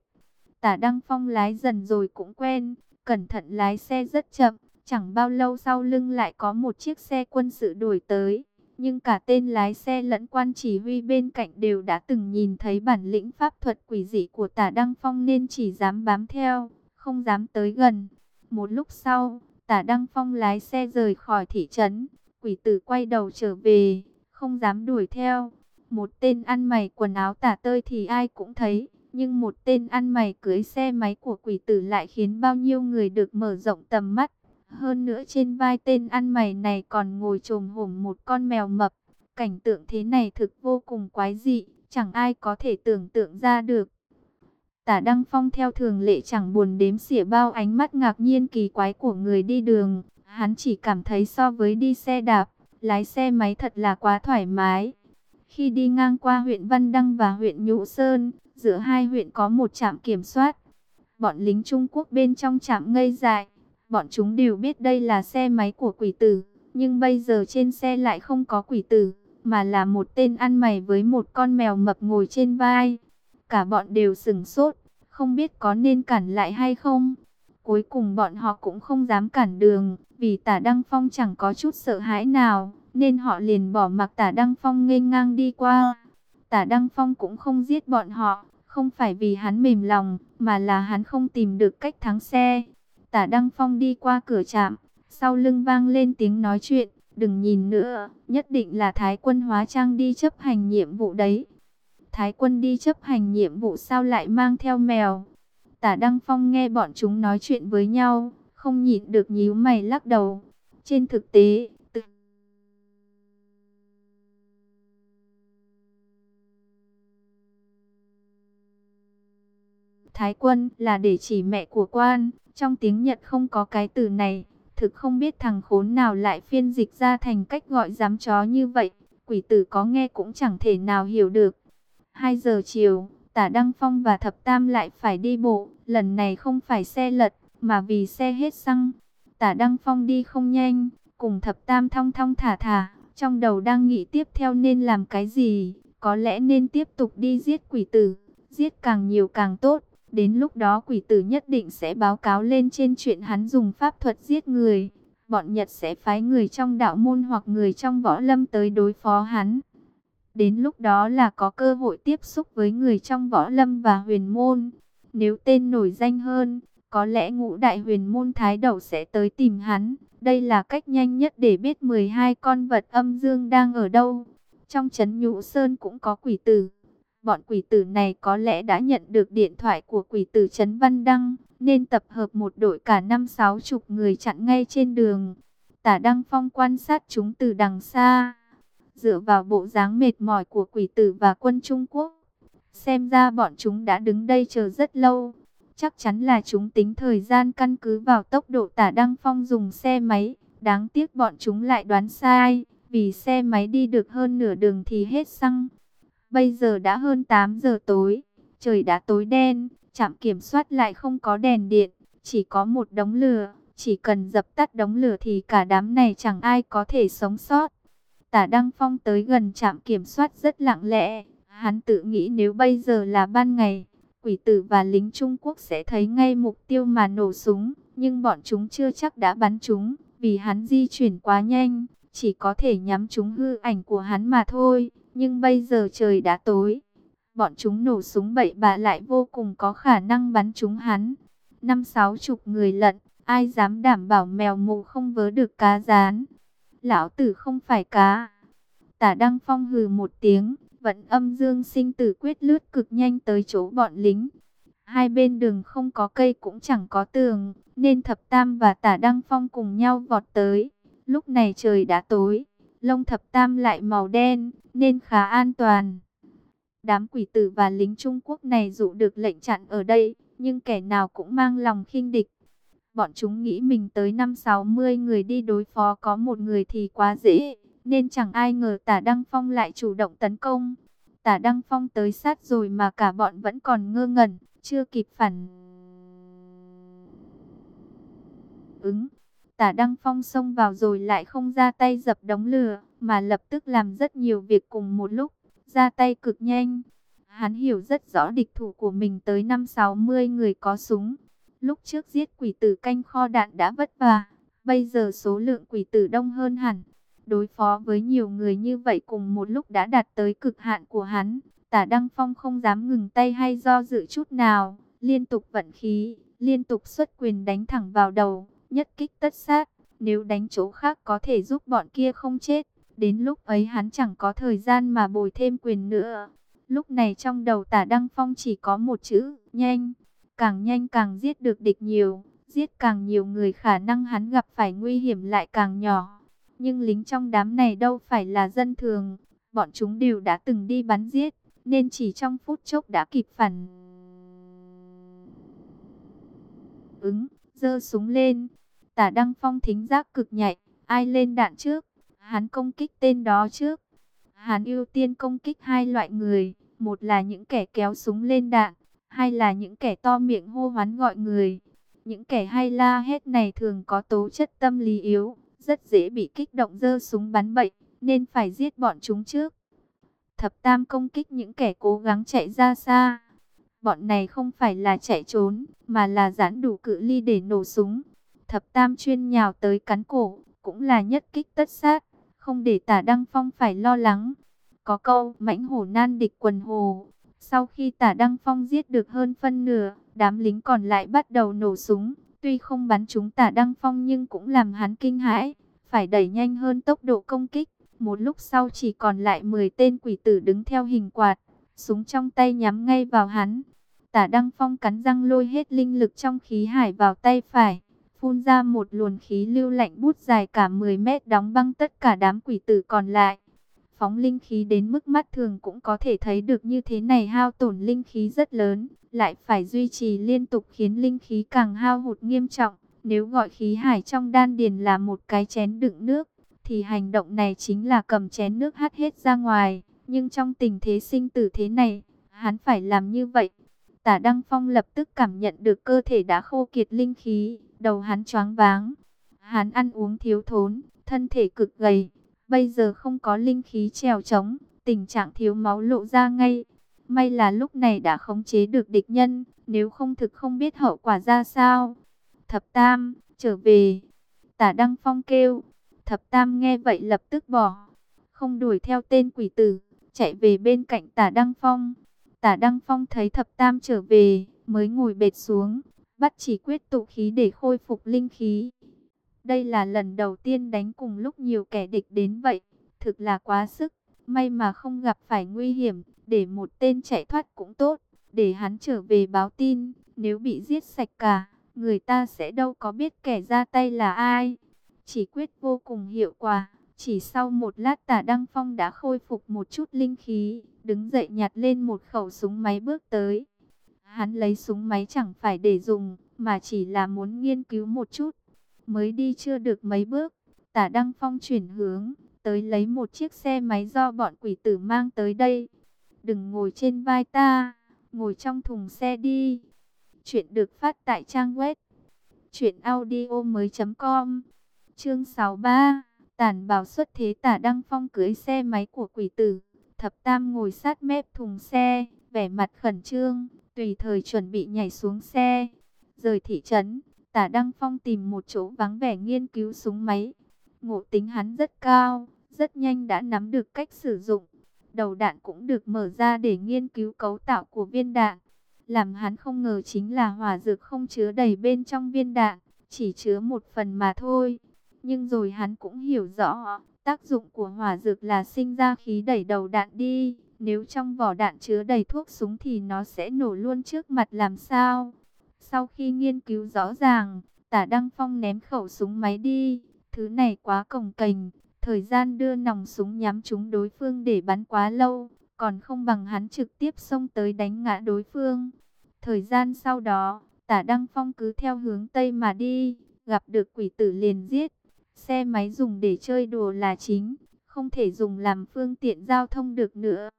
Tả Đăng Phong lái dần rồi cũng quen, cẩn thận lái xe rất chậm, chẳng bao lâu sau lưng lại có một chiếc xe quân sự đuổi tới. Nhưng cả tên lái xe lẫn quan chỉ huy bên cạnh đều đã từng nhìn thấy bản lĩnh pháp thuật quỷ dị của tả Đăng Phong nên chỉ dám bám theo, không dám tới gần. Một lúc sau, tả Đăng Phong lái xe rời khỏi thị trấn, quỷ tử quay đầu trở về, không dám đuổi theo. Một tên ăn mày quần áo tả tơi thì ai cũng thấy, nhưng một tên ăn mày cưới xe máy của quỷ tử lại khiến bao nhiêu người được mở rộng tầm mắt. Hơn nữa trên vai tên ăn mày này còn ngồi trồm hổm một con mèo mập. Cảnh tượng thế này thực vô cùng quái dị, chẳng ai có thể tưởng tượng ra được. Tả Đăng Phong theo thường lệ chẳng buồn đếm xỉa bao ánh mắt ngạc nhiên kỳ quái của người đi đường. Hắn chỉ cảm thấy so với đi xe đạp, lái xe máy thật là quá thoải mái. Khi đi ngang qua huyện Văn Đăng và huyện Nhũ Sơn, giữa hai huyện có một trạm kiểm soát. Bọn lính Trung Quốc bên trong trạm ngây dại, Bọn chúng đều biết đây là xe máy của quỷ tử, nhưng bây giờ trên xe lại không có quỷ tử, mà là một tên ăn mày với một con mèo mập ngồi trên vai. Cả bọn đều sừng sốt, không biết có nên cản lại hay không. Cuối cùng bọn họ cũng không dám cản đường, vì tả Đăng Phong chẳng có chút sợ hãi nào, nên họ liền bỏ mặc tả Đăng Phong nghênh ngang đi qua. Tả Đăng Phong cũng không giết bọn họ, không phải vì hắn mềm lòng, mà là hắn không tìm được cách thắng xe. Tả Đăng Phong đi qua cửa trạm, sau lưng vang lên tiếng nói chuyện, đừng nhìn nữa, nhất định là Thái quân hóa trang đi chấp hành nhiệm vụ đấy. Thái quân đi chấp hành nhiệm vụ sao lại mang theo mèo? Tả Đăng Phong nghe bọn chúng nói chuyện với nhau, không nhịn được nhíu mày lắc đầu. Trên thực tế, Thái quân là để chỉ mẹ của quan, trong tiếng Nhật không có cái từ này, thực không biết thằng khốn nào lại phiên dịch ra thành cách gọi dám chó như vậy. Quỷ tử có nghe cũng chẳng thể nào hiểu được. 2 giờ chiều, tả Đăng Phong và Thập Tam lại phải đi bộ. Lần này không phải xe lật, mà vì xe hết xăng. Tả Đăng Phong đi không nhanh, cùng Thập Tam thong thong thả thả. Trong đầu đang nghĩ tiếp theo nên làm cái gì, có lẽ nên tiếp tục đi giết quỷ tử. Giết càng nhiều càng tốt. Đến lúc đó quỷ tử nhất định sẽ báo cáo lên trên chuyện hắn dùng pháp thuật giết người. Bọn Nhật sẽ phái người trong đạo môn hoặc người trong võ lâm tới đối phó hắn. Đến lúc đó là có cơ hội tiếp xúc với người trong võ lâm và huyền môn. Nếu tên nổi danh hơn, có lẽ ngũ đại huyền môn thái đầu sẽ tới tìm hắn. Đây là cách nhanh nhất để biết 12 con vật âm dương đang ở đâu. Trong chấn nhũ sơn cũng có quỷ tử. Bọn quỷ tử này có lẽ đã nhận được điện thoại của quỷ tử Trấn Văn Đăng, nên tập hợp một đội cả năm sáu chục người chặn ngay trên đường. Tả Đăng Phong quan sát chúng từ đằng xa, dựa vào bộ dáng mệt mỏi của quỷ tử và quân Trung Quốc. Xem ra bọn chúng đã đứng đây chờ rất lâu. Chắc chắn là chúng tính thời gian căn cứ vào tốc độ tả Đăng Phong dùng xe máy. Đáng tiếc bọn chúng lại đoán sai, vì xe máy đi được hơn nửa đường thì hết xăng. Bây giờ đã hơn 8 giờ tối, trời đã tối đen, Trạm kiểm soát lại không có đèn điện, chỉ có một đống lửa. Chỉ cần dập tắt đống lửa thì cả đám này chẳng ai có thể sống sót. Tả Đăng Phong tới gần trạm kiểm soát rất lặng lẽ. Hắn tự nghĩ nếu bây giờ là ban ngày, quỷ tử và lính Trung Quốc sẽ thấy ngay mục tiêu mà nổ súng. Nhưng bọn chúng chưa chắc đã bắn chúng, vì hắn di chuyển quá nhanh, chỉ có thể nhắm chúng hư ảnh của hắn mà thôi. Nhưng bây giờ trời đã tối, bọn chúng nổ súng bậy bạ lại vô cùng có khả năng bắn chúng hắn. Năm sáu chục người lận, ai dám đảm bảo mèo mù không vớ được cá rán. Lão tử không phải cá. Tả Đăng Phong hừ một tiếng, vẫn âm dương sinh tử quyết lướt cực nhanh tới chỗ bọn lính. Hai bên đường không có cây cũng chẳng có tường, nên Thập Tam và Tả Đăng Phong cùng nhau vọt tới. Lúc này trời đã tối, lông Thập Tam lại màu đen, nên khá an toàn. Đám quỷ tử và lính Trung Quốc này dụ được lệnh chặn ở đây, nhưng kẻ nào cũng mang lòng khinh địch. Bọn chúng nghĩ mình tới 5-60 người đi đối phó có một người thì quá dễ, nên chẳng ai ngờ tả Đăng Phong lại chủ động tấn công. Tả Đăng Phong tới sát rồi mà cả bọn vẫn còn ngơ ngẩn, chưa kịp phản ứng. Tả Đăng Phong xông vào rồi lại không ra tay dập đống lửa, mà lập tức làm rất nhiều việc cùng một lúc, ra tay cực nhanh. Hắn hiểu rất rõ địch thủ của mình tới 5-60 người có súng. Lúc trước giết quỷ tử canh kho đạn đã vất vả, bây giờ số lượng quỷ tử đông hơn hẳn. Đối phó với nhiều người như vậy cùng một lúc đã đạt tới cực hạn của hắn. Tả Đăng Phong không dám ngừng tay hay do dự chút nào, liên tục vận khí, liên tục xuất quyền đánh thẳng vào đầu, nhất kích tất sát. Nếu đánh chỗ khác có thể giúp bọn kia không chết, đến lúc ấy hắn chẳng có thời gian mà bồi thêm quyền nữa. Lúc này trong đầu tả Đăng Phong chỉ có một chữ, nhanh. Càng nhanh càng giết được địch nhiều, giết càng nhiều người khả năng hắn gặp phải nguy hiểm lại càng nhỏ. Nhưng lính trong đám này đâu phải là dân thường, bọn chúng đều đã từng đi bắn giết, nên chỉ trong phút chốc đã kịp phản. Ứng, giơ súng lên, tả Đăng Phong thính giác cực nhạy, ai lên đạn trước, hắn công kích tên đó trước. Hắn ưu tiên công kích hai loại người, một là những kẻ kéo súng lên đạn, hai là những kẻ to miệng hô hoán gọi người. Những kẻ hay la hét này thường có tố chất tâm lý yếu, rất dễ bị kích động dơ súng bắn bậy, nên phải giết bọn chúng trước. Thập Tam công kích những kẻ cố gắng chạy ra xa. Bọn này không phải là chạy trốn, mà là giãn đủ cự ly để nổ súng. Thập Tam chuyên nhào tới cắn cổ, cũng là nhất kích tất sát, không để tả Đăng Phong phải lo lắng. Có câu, mãnh hổ nan địch quần hồ, sau khi tả Đăng Phong giết được hơn phân nửa, đám lính còn lại bắt đầu nổ súng. Tuy không bắn trúng tả Đăng Phong nhưng cũng làm hắn kinh hãi, phải đẩy nhanh hơn tốc độ công kích. Một lúc sau chỉ còn lại 10 tên quỷ tử đứng theo hình quạt, súng trong tay nhắm ngay vào hắn. Tả Đăng Phong cắn răng lôi hết linh lực trong khí hải vào tay phải, phun ra một luồng khí lưu lạnh bút dài cả 10 mét đóng băng tất cả đám quỷ tử còn lại phóng linh khí đến mức mắt thường cũng có thể thấy được như thế này hao tổn linh khí rất lớn, lại phải duy trì liên tục khiến linh khí càng hao hụt nghiêm trọng. Nếu gọi khí hải trong đan điền là một cái chén đựng nước, thì hành động này chính là cầm chén nước hắt hết ra ngoài. Nhưng trong tình thế sinh tử thế này, hắn phải làm như vậy. Tả Đăng Phong lập tức cảm nhận được cơ thể đã khô kiệt linh khí, đầu hắn choáng váng. Hắn ăn uống thiếu thốn, thân thể cực gầy, Bây giờ không có linh khí trèo trống, tình trạng thiếu máu lộ ra ngay. May là lúc này đã khống chế được địch nhân, nếu không thực không biết hậu quả ra sao. Thập Tam, trở về. Tả Đăng Phong kêu. Thập Tam nghe vậy lập tức bỏ. Không đuổi theo tên quỷ tử, chạy về bên cạnh tả Đăng Phong. Tả Đăng Phong thấy Thập Tam trở về, mới ngồi bệt xuống, bắt chỉ quyết tụ khí để khôi phục linh khí. Đây là lần đầu tiên đánh cùng lúc nhiều kẻ địch đến vậy, thực là quá sức. May mà không gặp phải nguy hiểm, để một tên chạy thoát cũng tốt, để hắn trở về báo tin, nếu bị giết sạch cả, người ta sẽ đâu có biết kẻ ra tay là ai. Chỉ quyết vô cùng hiệu quả, chỉ sau một lát tả Đăng Phong đã khôi phục một chút linh khí, đứng dậy nhặt lên một khẩu súng máy bước tới. Hắn lấy súng máy chẳng phải để dùng, mà chỉ là muốn nghiên cứu một chút. Mới đi chưa được mấy bước, tả Đăng Phong chuyển hướng, tới lấy một chiếc xe máy do bọn quỷ tử mang tới đây. Đừng ngồi trên vai ta, ngồi trong thùng xe đi. Chuyện được phát tại trang web chuyểnaudio.com Chương 63. Tản bảo xuất thế Tả Đăng Phong cưới xe máy của quỷ tử, Thập Tam ngồi sát mép thùng xe, vẻ mặt khẩn trương, tùy thời chuẩn bị nhảy xuống xe. Rời thị trấn, Tả Đăng Phong tìm một chỗ vắng vẻ nghiên cứu súng máy. Ngộ tính hắn rất cao, rất nhanh đã nắm được cách sử dụng. Đầu đạn cũng được mở ra để nghiên cứu cấu tạo của viên đạn. Làm hắn không ngờ chính là hỏa dược không chứa đầy bên trong viên đạn, chỉ chứa một phần mà thôi. Nhưng rồi hắn cũng hiểu rõ, tác dụng của hỏa dược là sinh ra khí đẩy đầu đạn đi. Nếu trong vỏ đạn chứa đầy thuốc súng thì nó sẽ nổ luôn trước mặt làm sao? Sau khi nghiên cứu rõ ràng, tả Đăng Phong ném khẩu súng máy đi. Thứ này quá cồng kềnh, thời gian đưa nòng súng nhắm trúng đối phương để bắn quá lâu, còn không bằng hắn trực tiếp xông tới đánh ngã đối phương. Thời gian sau đó, tả Đăng Phong cứ theo hướng Tây mà đi, gặp được quỷ tử liền giết. Xe máy dùng để chơi đùa là chính, không thể dùng làm phương tiện giao thông được nữa.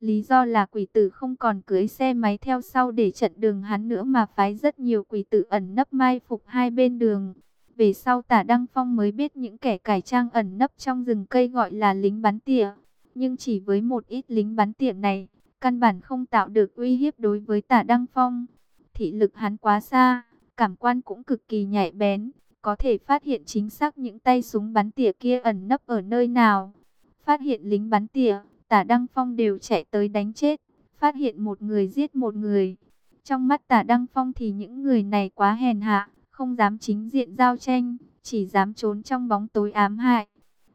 Lý do là quỷ tử không còn cưới xe máy theo sau để chặn đường hắn nữa mà phái rất nhiều quỷ tử ẩn nấp mai phục hai bên đường. Về sau tả Đăng Phong mới biết những kẻ cải trang ẩn nấp trong rừng cây gọi là lính bắn tỉa. Nhưng chỉ với một ít lính bắn tỉa này, căn bản không tạo được uy hiếp đối với tả Đăng Phong. Thị lực hắn quá xa, cảm quan cũng cực kỳ nhạy bén, có thể phát hiện chính xác những tay súng bắn tỉa kia ẩn nấp ở nơi nào. Phát hiện lính bắn tỉa, tả Đăng Phong đều chạy tới đánh chết, phát hiện một người giết một người. Trong mắt tả Đăng Phong thì những người này quá hèn hạ, không dám chính diện giao tranh, chỉ dám trốn trong bóng tối ám hại.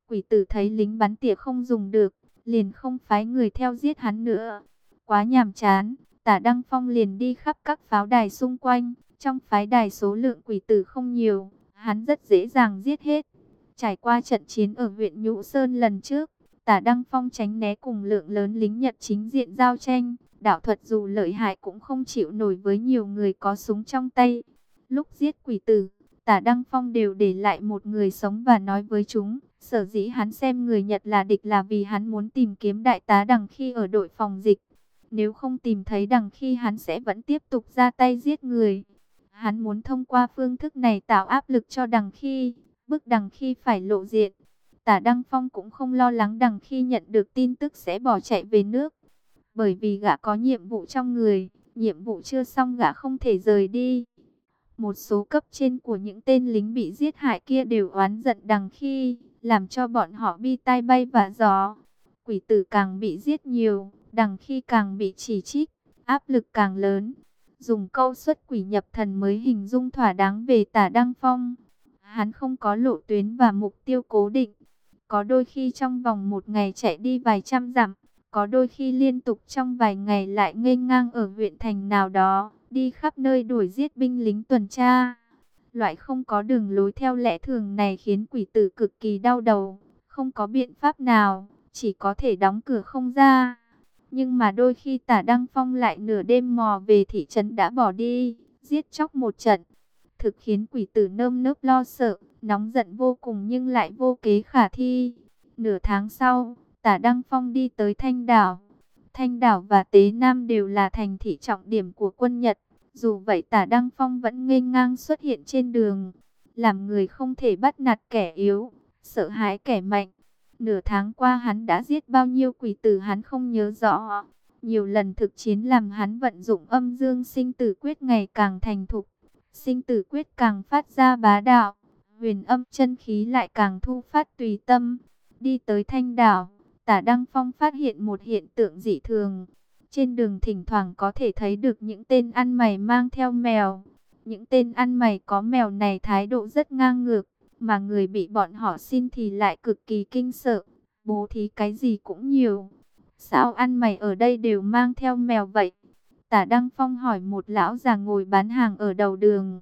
Quỷ tử thấy lính bắn tỉa không dùng được, liền không phái người theo giết hắn nữa. Quá nhàm chán, tả Đăng Phong liền đi khắp các pháo đài xung quanh, trong phái đài số lượng quỷ tử không nhiều, hắn rất dễ dàng giết hết. Trải qua trận chiến ở huyện Nhũ Sơn lần trước, tả Đăng Phong tránh né cùng lượng lớn lính Nhật chính diện giao tranh, đạo thuật dù lợi hại cũng không chịu nổi với nhiều người có súng trong tay. Lúc giết quỷ tử, tả Đăng Phong đều để lại một người sống và nói với chúng. Sở dĩ hắn xem người Nhật là địch là vì hắn muốn tìm kiếm đại tá đằng khi ở đội phòng dịch. Nếu không tìm thấy đằng khi hắn sẽ vẫn tiếp tục ra tay giết người. Hắn muốn thông qua phương thức này tạo áp lực cho đằng khi, bức đằng khi phải lộ diện. Tả Đăng Phong cũng không lo lắng đằng khi nhận được tin tức sẽ bỏ chạy về nước. Bởi vì gã có nhiệm vụ trong người, nhiệm vụ chưa xong gã không thể rời đi. Một số cấp trên của những tên lính bị giết hại kia đều oán giận đằng khi, làm cho bọn họ bi tai bay và gió. Quỷ tử càng bị giết nhiều, đằng khi càng bị chỉ trích, áp lực càng lớn. Dùng câu xuất quỷ nhập thần mới hình dung thỏa đáng về tả Đăng Phong. Hắn không có lộ tuyến và mục tiêu cố định. Có đôi khi trong vòng một ngày chạy đi vài trăm dặm, có đôi khi liên tục trong vài ngày lại ngây ngang ở huyện thành nào đó đi khắp nơi đuổi giết binh lính tuần tra. Loại không có đường lối theo lẽ thường này khiến quỷ tử cực kỳ đau đầu, không có biện pháp nào, chỉ có thể đóng cửa không ra. Nhưng mà đôi khi tả Đăng Phong lại nửa đêm mò về thị trấn đã bỏ đi, giết chóc một trận. Thực khiến quỷ tử nơm nớp lo sợ, nóng giận vô cùng nhưng lại vô kế khả thi. Nửa tháng sau, tả Đăng Phong đi tới Thanh Đảo Thanh Đảo và Tế Nam đều là thành thị trọng điểm của quân Nhật. Dù vậy tả Đăng Phong vẫn nghênh ngang xuất hiện trên đường. Làm người không thể bắt nạt kẻ yếu, sợ hãi kẻ mạnh. Nửa tháng qua hắn đã giết bao nhiêu quỷ tử hắn không nhớ rõ. Nhiều lần thực chiến làm hắn vận dụng âm dương sinh tử quyết ngày càng thành thục. Sinh tử quyết càng phát ra bá đạo. Huyền âm chân khí lại càng thu phát tùy tâm. Đi tới thanh đảo Tả Đăng Phong phát hiện một hiện tượng dị thường. Trên đường thỉnh thoảng có thể thấy được những tên ăn mày mang theo mèo. Những tên ăn mày có mèo này thái độ rất ngang ngược, mà người bị bọn họ xin thì lại cực kỳ kinh sợ. Bố thí cái gì cũng nhiều. Sao ăn mày ở đây đều mang theo mèo vậy? Tả Đăng Phong hỏi một lão già ngồi bán hàng ở đầu đường.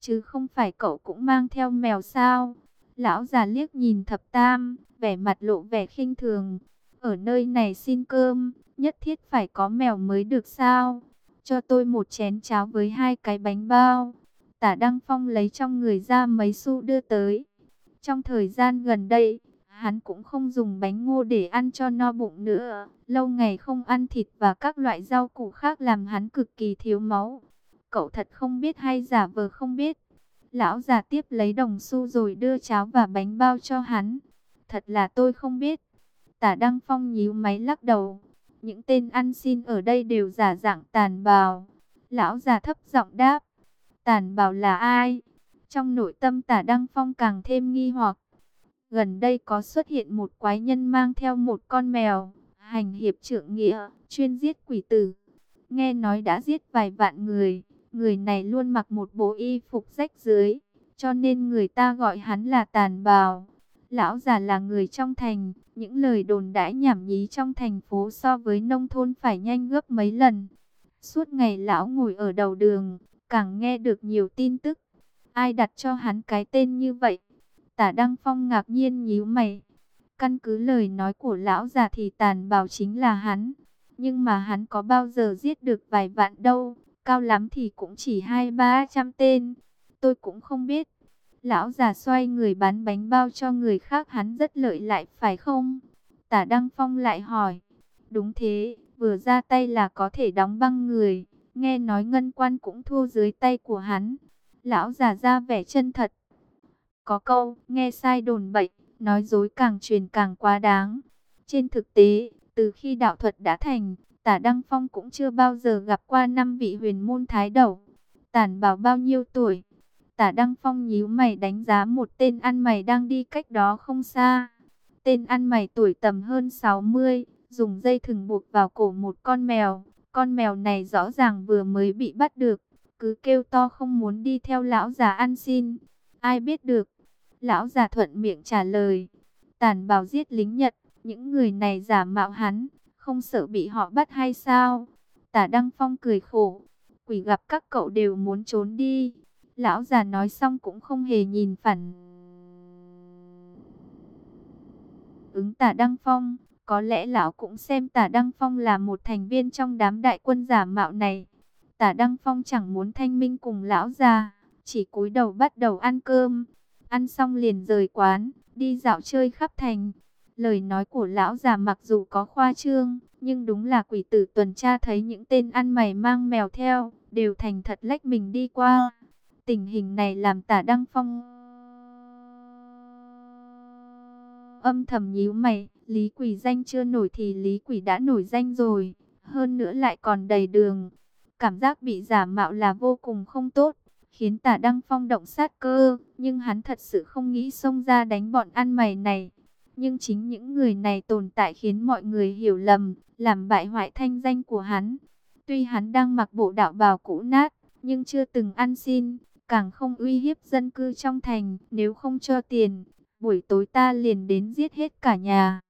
Chứ không phải cậu cũng mang theo mèo sao? Lão già liếc nhìn thập tam, vẻ mặt lộ vẻ khinh thường. Ở nơi này xin cơm, nhất thiết phải có mèo mới được sao? Cho tôi một chén cháo với hai cái bánh bao. Tả Đăng Phong lấy trong người ra mấy xu đưa tới. Trong thời gian gần đây, hắn cũng không dùng bánh ngô để ăn cho no bụng nữa. Lâu ngày không ăn thịt và các loại rau củ khác làm hắn cực kỳ thiếu máu. cậu thật không biết hay giả vờ không biết. Lão già tiếp lấy đồng xu rồi đưa cháo và bánh bao cho hắn. Thật là tôi không biết. Tả Đăng Phong nhíu máy lắc đầu. Những tên ăn xin ở đây đều giả dạng tàn bào. Lão già thấp giọng đáp. Tàn Bảo là ai? Trong nội tâm tả Đăng Phong càng thêm nghi hoặc. Gần đây có xuất hiện một quái nhân mang theo một con mèo, hành hiệp trượng nghĩa, chuyên giết quỷ tử. Nghe nói đã giết vài vạn người, người này luôn mặc một bộ y phục rách dưới, cho nên người ta gọi hắn là tàn bào. Lão già là người trong thành, những lời đồn đãi nhảm nhí trong thành phố so với nông thôn phải nhanh gấp mấy lần. Suốt ngày lão ngồi ở đầu đường, càng nghe được nhiều tin tức. Ai đặt cho hắn cái tên như vậy? Tả Đăng Phong ngạc nhiên nhíu mày. Căn cứ lời nói của lão già thì tàn bào chính là hắn. Nhưng mà hắn có bao giờ giết được vài vạn đâu. Cao lắm thì cũng chỉ hai ba trăm tên. Tôi cũng không biết. Lão già xoay người bán bánh bao cho người khác hắn rất lợi lại phải không? Tả Đăng Phong lại hỏi. Đúng thế, vừa ra tay là có thể đóng băng người. Nghe nói ngân quan cũng thua dưới tay của hắn. Lão già ra vẻ chân thật. Có câu, nghe sai đồn bậy, nói dối càng truyền càng quá đáng. Trên thực tế, từ khi đạo thuật đã thành, tả Đăng Phong cũng chưa bao giờ gặp qua năm vị huyền môn thái đầu. Tản bảo bao nhiêu tuổi? Tả Đăng Phong nhíu mày đánh giá một tên ăn mày đang đi cách đó không xa. Tên ăn mày tuổi tầm hơn 60, dùng dây thừng buộc vào cổ một con mèo. Con mèo này rõ ràng vừa mới bị bắt được, cứ kêu to không muốn đi theo lão già ăn xin. Ai biết được? Lão già thuận miệng trả lời. Tàn bào giết lính Nhật, những người này giả mạo hắn, không sợ bị họ bắt hay sao? Tả Đăng Phong cười khổ. Quỷ gặp các cậu đều muốn trốn đi. Lão già nói xong cũng không hề nhìn phản. Ứng tả Đăng Phong, có lẽ lão cũng xem tả Đăng Phong là một thành viên trong đám đại quân giả mạo này. Tả Đăng Phong chẳng muốn thanh minh cùng lão già, chỉ cúi đầu bắt đầu ăn cơm. Ăn xong liền rời quán, đi dạo chơi khắp thành. Lời nói của lão già mặc dù có khoa trương, nhưng đúng là quỷ tử tuần tra thấy những tên ăn mày mang mèo theo, đều thành thật lách mình đi qua. Tình hình này làm tả Đăng Phong âm thầm nhíu mày, Lý Quỷ danh chưa nổi thì Lý Quỷ đã nổi danh rồi, hơn nữa lại còn đầy đường. Cảm giác bị giả mạo là vô cùng không tốt khiến tả Đăng Phong động sát cơ, nhưng hắn thật sự không nghĩ xông ra đánh bọn ăn mày này. Nhưng chính những người này tồn tại khiến mọi người hiểu lầm, làm bại hoại thanh danh của hắn. Tuy hắn đang mặc bộ đạo bào cũ nát, nhưng chưa từng ăn xin, càng không uy hiếp dân cư trong thành, nếu không cho tiền, buổi tối ta liền đến giết hết cả nhà.